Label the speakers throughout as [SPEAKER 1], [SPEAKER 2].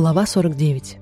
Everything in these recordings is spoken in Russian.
[SPEAKER 1] Глава 49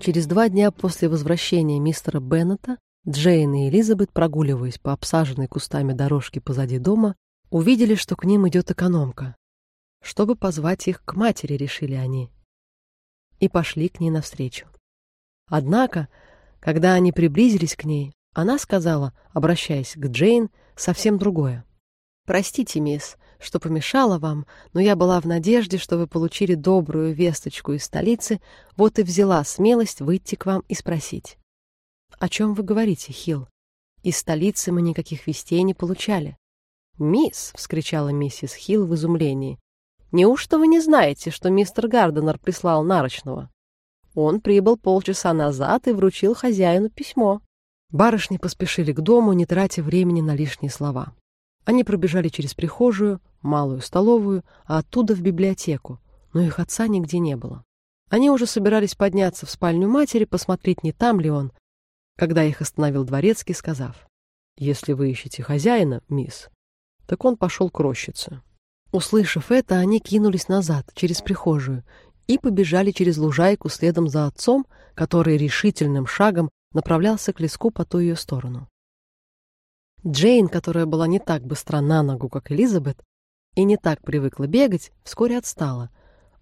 [SPEAKER 1] Через два дня после возвращения мистера Беннета Джейн и Элизабет, прогуливаясь по обсаженной кустами дорожке позади дома, увидели, что к ним идет экономка. Чтобы позвать их к матери, решили они. И пошли к ней навстречу. Однако, когда они приблизились к ней, она сказала, обращаясь к Джейн, совсем другое. «Простите, мисс, что помешала вам, но я была в надежде, что вы получили добрую весточку из столицы, вот и взяла смелость выйти к вам и спросить. «О чем вы говорите, Хилл? Из столицы мы никаких вестей не получали». «Мисс!» — вскричала миссис Хилл в изумлении. «Неужто вы не знаете, что мистер Гарденер прислал нарочного? Он прибыл полчаса назад и вручил хозяину письмо». Барышни поспешили к дому, не тратя времени на лишние слова. Они пробежали через прихожую, малую столовую, а оттуда в библиотеку, но их отца нигде не было. Они уже собирались подняться в спальню матери, посмотреть, не там ли он, когда их остановил дворецкий, сказав, «Если вы ищете хозяина, мисс, так он пошел к рощице». Услышав это, они кинулись назад, через прихожую, и побежали через лужайку следом за отцом, который решительным шагом направлялся к леску по ту ее сторону. Джейн, которая была не так быстра на ногу, как Элизабет, и не так привыкла бегать, вскоре отстала,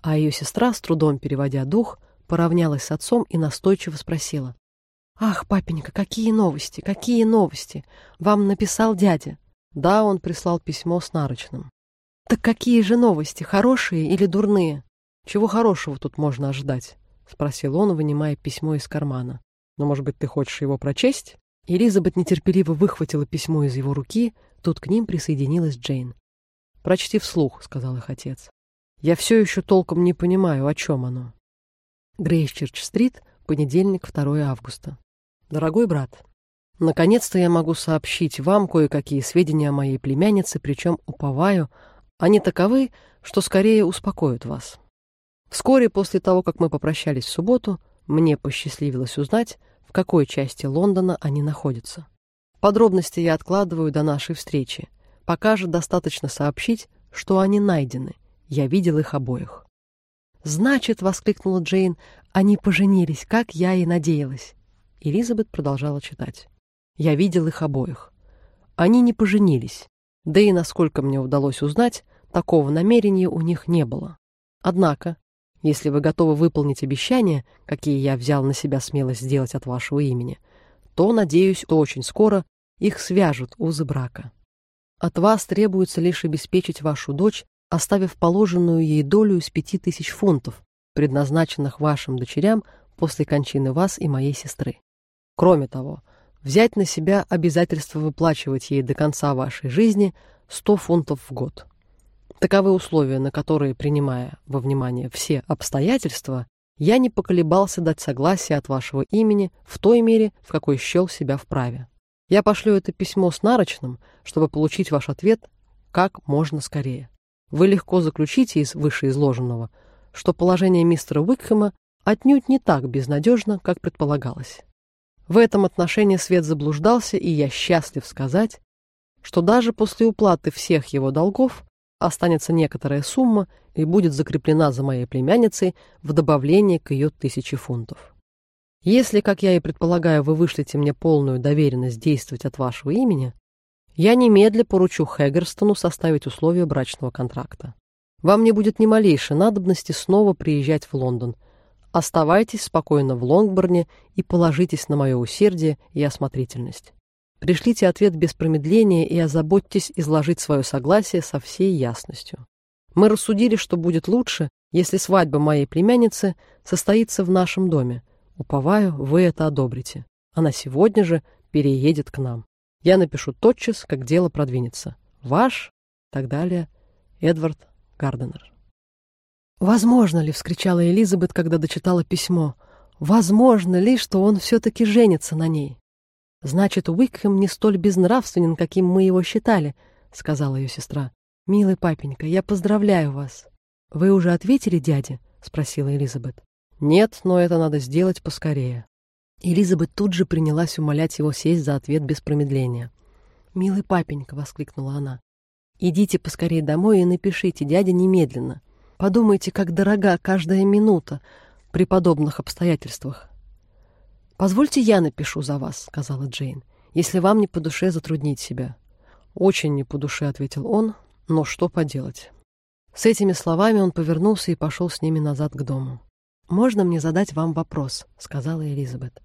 [SPEAKER 1] а ее сестра, с трудом переводя дух, поравнялась с отцом и настойчиво спросила. «Ах, папенька, какие новости, какие новости! Вам написал дядя?» Да, он прислал письмо с нарочным. «Так какие же новости, хорошие или дурные?» «Чего хорошего тут можно ожидать?» — спросил он, вынимая письмо из кармана. «Но, может быть, ты хочешь его прочесть?» Элизабет нетерпеливо выхватила письмо из его руки, тут к ним присоединилась Джейн. «Прочти вслух», — сказал их отец. «Я все еще толком не понимаю, о чем оно». Грейсчерч-стрит, понедельник, 2 августа. Дорогой брат, наконец-то я могу сообщить вам кое-какие сведения о моей племяннице, причем уповаю, они таковы, что скорее успокоят вас. Вскоре после того, как мы попрощались в субботу, мне посчастливилось узнать, в какой части Лондона они находятся. Подробности я откладываю до нашей встречи. Пока же достаточно сообщить, что они найдены. Я видел их обоих. «Значит», — воскликнула Джейн, — «они поженились, как я и надеялась». Элизабет продолжала читать. «Я видел их обоих. Они не поженились, да и, насколько мне удалось узнать, такого намерения у них не было. Однако, если вы готовы выполнить обещания, какие я взял на себя смелость сделать от вашего имени, то, надеюсь, что очень скоро их свяжут узы брака. От вас требуется лишь обеспечить вашу дочь, оставив положенную ей долю из пяти тысяч фунтов, предназначенных вашим дочерям после кончины вас и моей сестры. Кроме того, взять на себя обязательство выплачивать ей до конца вашей жизни 100 фунтов в год. Таковы условия, на которые, принимая во внимание все обстоятельства, я не поколебался дать согласие от вашего имени в той мере, в какой счел себя вправе. Я пошлю это письмо с нарочным, чтобы получить ваш ответ как можно скорее. Вы легко заключите из вышеизложенного, что положение мистера Уикхэма отнюдь не так безнадежно, как предполагалось. В этом отношении Свет заблуждался, и я счастлив сказать, что даже после уплаты всех его долгов останется некоторая сумма и будет закреплена за моей племянницей в добавлении к ее тысяче фунтов. Если, как я и предполагаю, вы вышлете мне полную доверенность действовать от вашего имени, я немедля поручу Хэггерстону составить условия брачного контракта. Вам не будет ни малейшей надобности снова приезжать в Лондон – Оставайтесь спокойно в Лонгборне и положитесь на мое усердие и осмотрительность. Пришлите ответ без промедления и озаботьтесь изложить свое согласие со всей ясностью. Мы рассудили, что будет лучше, если свадьба моей племянницы состоится в нашем доме. Уповаю, вы это одобрите. Она сегодня же переедет к нам. Я напишу тотчас, как дело продвинется. Ваш, так далее, Эдвард Гарденер. «Возможно ли?» — вскричала Элизабет, когда дочитала письмо. «Возможно ли, что он все-таки женится на ней?» «Значит, Уикхэм не столь безнравственен, каким мы его считали», — сказала ее сестра. «Милый папенька, я поздравляю вас». «Вы уже ответили дяде?» — спросила Элизабет. «Нет, но это надо сделать поскорее». Элизабет тут же принялась умолять его сесть за ответ без промедления. «Милый папенька!» — воскликнула она. «Идите поскорее домой и напишите дяде немедленно. Подумайте, как дорога каждая минута при подобных обстоятельствах. «Позвольте я напишу за вас», — сказала Джейн, «если вам не по душе затруднить себя». «Очень не по душе», — ответил он, — «но что поделать». С этими словами он повернулся и пошел с ними назад к дому. «Можно мне задать вам вопрос?» — сказала Элизабет.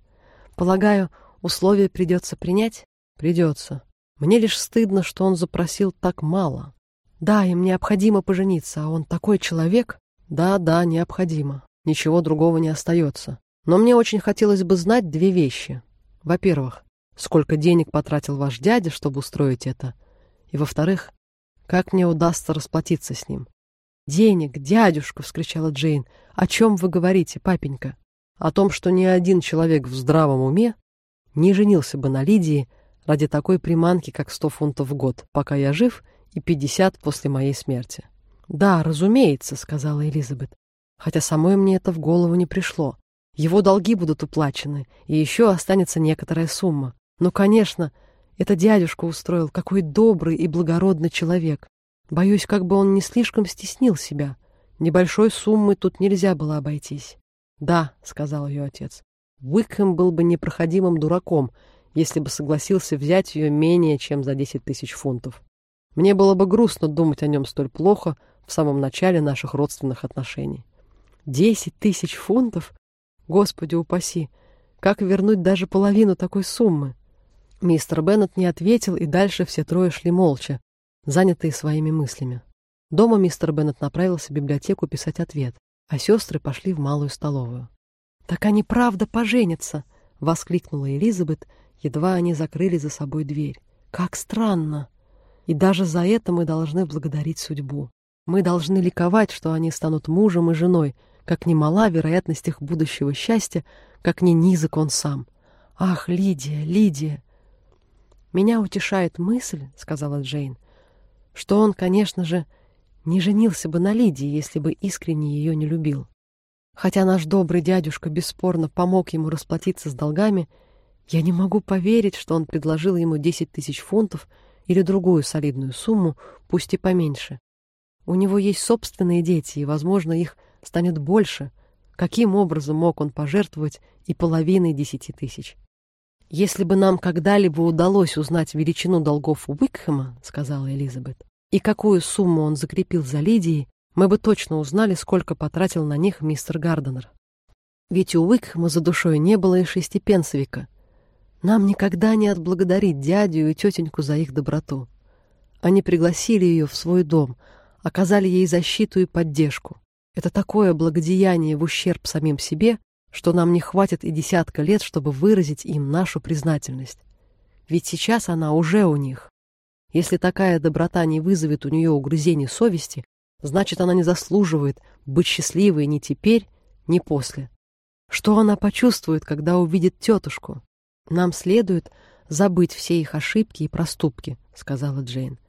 [SPEAKER 1] «Полагаю, условия придется принять?» «Придется. Мне лишь стыдно, что он запросил так мало. Да, им необходимо пожениться, а он такой человек. Да, да, необходимо. Ничего другого не остается. Но мне очень хотелось бы знать две вещи. Во-первых, сколько денег потратил ваш дядя, чтобы устроить это? И во-вторых, как мне удастся расплатиться с ним? «Денег, дядюшка!» — вскричала Джейн. «О чем вы говорите, папенька?» «О том, что ни один человек в здравом уме не женился бы на Лидии ради такой приманки, как сто фунтов в год, пока я жив, и пятьдесят после моей смерти». «Да, разумеется», — сказала Элизабет. «Хотя самой мне это в голову не пришло. Его долги будут уплачены, и еще останется некоторая сумма. Но, конечно, это дядюшка устроил, какой добрый и благородный человек. Боюсь, как бы он не слишком стеснил себя. Небольшой суммы тут нельзя было обойтись. «Да», — сказал ее отец, — «Уикхэм был бы непроходимым дураком, если бы согласился взять ее менее чем за десять тысяч фунтов. Мне было бы грустно думать о нем столь плохо в самом начале наших родственных отношений. Десять тысяч фунтов? Господи упаси! Как вернуть даже половину такой суммы? Мистер Беннет не ответил, и дальше все трое шли молча, занятые своими мыслями. Дома мистер Беннет направился в библиотеку писать ответ, а сестры пошли в малую столовую. «Так они правда поженятся!» — воскликнула Элизабет, едва они закрыли за собой дверь. «Как странно! И даже за это мы должны благодарить судьбу. Мы должны ликовать, что они станут мужем и женой, как ни мала вероятность их будущего счастья, как ни низок он сам. Ах, Лидия, Лидия! Меня утешает мысль, — сказала Джейн, — что он, конечно же, не женился бы на Лидии, если бы искренне ее не любил. Хотя наш добрый дядюшка бесспорно помог ему расплатиться с долгами, я не могу поверить, что он предложил ему десять тысяч фунтов или другую солидную сумму, пусть и поменьше. У него есть собственные дети, и, возможно, их станет больше, каким образом мог он пожертвовать и половиной десяти тысяч. «Если бы нам когда-либо удалось узнать величину долгов Уикхэма, — сказала Элизабет, — и какую сумму он закрепил за Лидией, мы бы точно узнали, сколько потратил на них мистер Гарденер. Ведь у Уикхэма за душой не было и шести пенсовика. Нам никогда не отблагодарить дядю и тетеньку за их доброту. Они пригласили ее в свой дом, оказали ей защиту и поддержку. Это такое благодеяние в ущерб самим себе, что нам не хватит и десятка лет, чтобы выразить им нашу признательность. Ведь сейчас она уже у них. Если такая доброта не вызовет у нее угрызений совести, значит, она не заслуживает быть счастливой ни теперь, ни после. Что она почувствует, когда увидит тетушку? Нам следует забыть все их ошибки и проступки, сказала Джейн.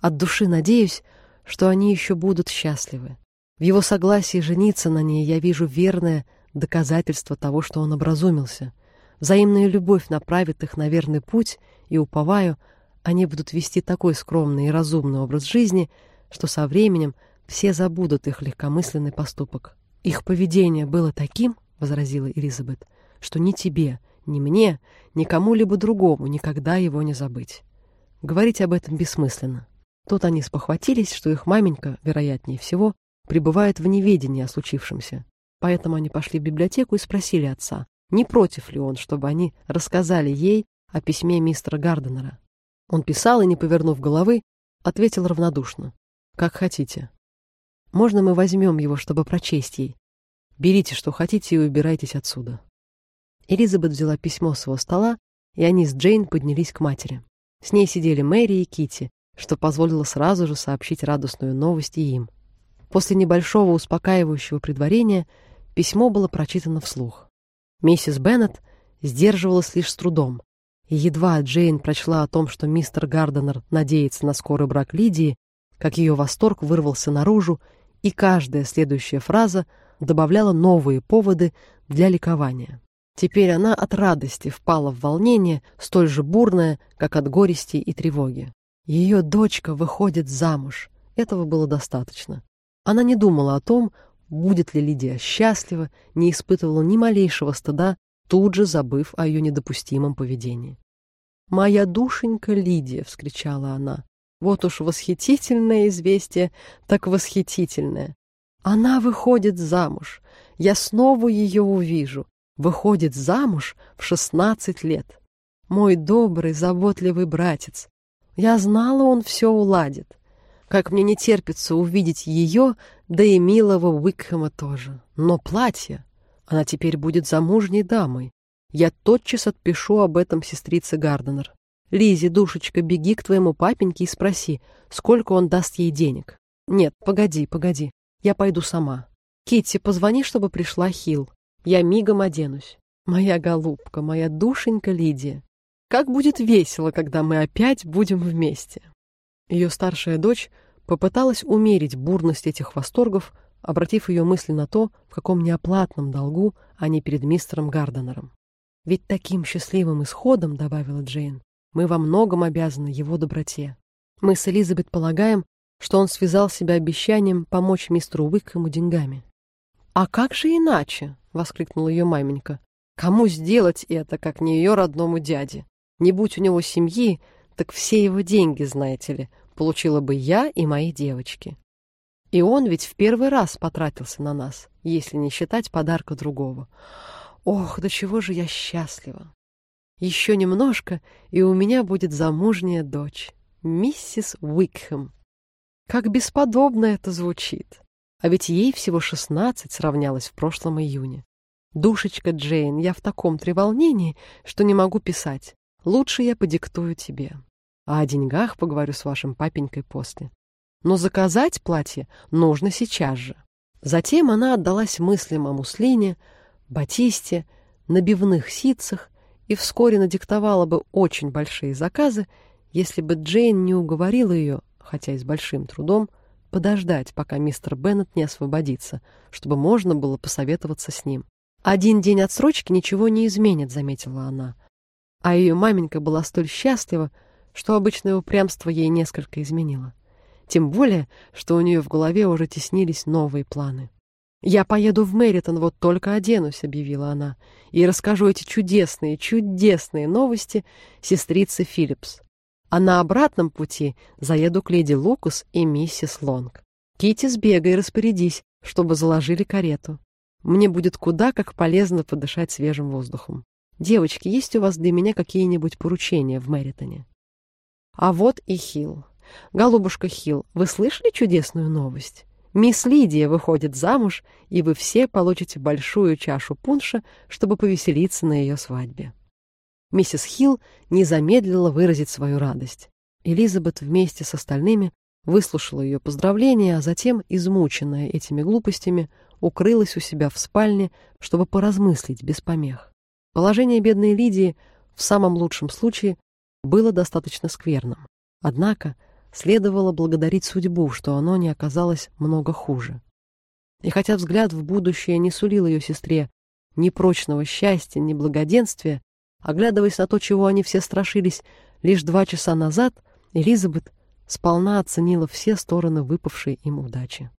[SPEAKER 1] От души надеюсь, что они еще будут счастливы. В его согласии жениться на ней я вижу верное доказательство того, что он образумился. Взаимная любовь направит их на верный путь, и, уповаю, они будут вести такой скромный и разумный образ жизни, что со временем все забудут их легкомысленный поступок. «Их поведение было таким, — возразила Элизабет, — что ни тебе, ни мне, ни кому-либо другому никогда его не забыть. Говорить об этом бессмысленно. Тут они спохватились, что их маменька, вероятнее всего, пребывает в неведении о случившемся. Поэтому они пошли в библиотеку и спросили отца, не против ли он, чтобы они рассказали ей о письме мистера Гарденера. Он писал и, не повернув головы, ответил равнодушно. «Как хотите. Можно мы возьмем его, чтобы прочесть ей? Берите, что хотите, и убирайтесь отсюда». Элизабет взяла письмо с его стола, и они с Джейн поднялись к матери. С ней сидели Мэри и Кити, что позволило сразу же сообщить радостную новость и им. После небольшого успокаивающего предварения письмо было прочитано вслух. Миссис Беннет сдерживалась лишь с трудом, и едва Джейн прочла о том, что мистер Гарденер надеется на скорый брак Лидии, как ее восторг вырвался наружу, и каждая следующая фраза добавляла новые поводы для ликования. Теперь она от радости впала в волнение, столь же бурное, как от горести и тревоги. Ее дочка выходит замуж. Этого было достаточно. Она не думала о том, будет ли Лидия счастлива, не испытывала ни малейшего стыда, тут же забыв о ее недопустимом поведении. «Моя душенька Лидия!» — вскричала она. «Вот уж восхитительное известие, так восхитительное! Она выходит замуж! Я снова ее увижу! Выходит замуж в шестнадцать лет! Мой добрый, заботливый братец! Я знала, он все уладит! Как мне не терпится увидеть ее, да и милого Уикхэма тоже! Но платье! Она теперь будет замужней дамой! Я тотчас отпишу об этом сестрице Гарденер. Лизи, душечка, беги к твоему папеньке и спроси, сколько он даст ей денег. Нет, погоди, погоди. Я пойду сама. Китти, позвони, чтобы пришла Хил. Я мигом оденусь. Моя голубка, моя душенька Лидия. Как будет весело, когда мы опять будем вместе. Ее старшая дочь попыталась умерить бурность этих восторгов, обратив ее мысли на то, в каком неоплатном долгу они перед мистером Гарденером. Ведь таким счастливым исходом, добавила Джейн, мы во многом обязаны его доброте. Мы с Элизабет полагаем, что он связал себя обещанием помочь мистеру Уикхэму деньгами. «А как же иначе?» — воскликнула ее маменька. «Кому сделать это, как не ее родному дяде? Не будь у него семьи, так все его деньги, знаете ли, получила бы я и мои девочки. И он ведь в первый раз потратился на нас, если не считать подарка другого. Ох, до чего же я счастлива! Еще немножко, и у меня будет замужняя дочь, миссис Уикхэм. Как бесподобно это звучит! А ведь ей всего шестнадцать сравнялось в прошлом июне. Душечка Джейн, я в таком треволнении, что не могу писать. Лучше я подиктую тебе. А о деньгах поговорю с вашим папенькой после. Но заказать платье нужно сейчас же. Затем она отдалась мыслям о муслине, батисте, набивных ситцах и вскоре надиктовала бы очень большие заказы, если бы Джейн не уговорила ее, хотя и с большим трудом, подождать, пока мистер Беннет не освободится, чтобы можно было посоветоваться с ним. «Один день отсрочки ничего не изменит», — заметила она. А ее маменька была столь счастлива, что обычное упрямство ей несколько изменило. Тем более, что у нее в голове уже теснились новые планы. «Я поеду в Мэритон, вот только оденусь», — объявила она, «и расскажу эти чудесные, чудесные новости сестрице Филлипс. А на обратном пути заеду к леди Лукас и миссис Лонг. Китти, сбегай распорядись, чтобы заложили карету. Мне будет куда как полезно подышать свежим воздухом. Девочки, есть у вас для меня какие-нибудь поручения в Мэритоне?» А вот и Хилл. «Голубушка Хилл, вы слышали чудесную новость?» Мисс Лидия выходит замуж, и вы все получите большую чашу пунша, чтобы повеселиться на ее свадьбе. Миссис Хилл не замедлила выразить свою радость. Элизабет вместе с остальными выслушала ее поздравления, а затем, измученная этими глупостями, укрылась у себя в спальне, чтобы поразмыслить без помех. Положение бедной Лидии в самом лучшем случае было достаточно скверным. Однако следовало благодарить судьбу, что оно не оказалось много хуже. И хотя взгляд в будущее не сулил ее сестре ни прочного счастья, ни благоденствия, оглядываясь на то, чего они все страшились лишь два часа назад, Элизабет сполна оценила все стороны выпавшей им удачи.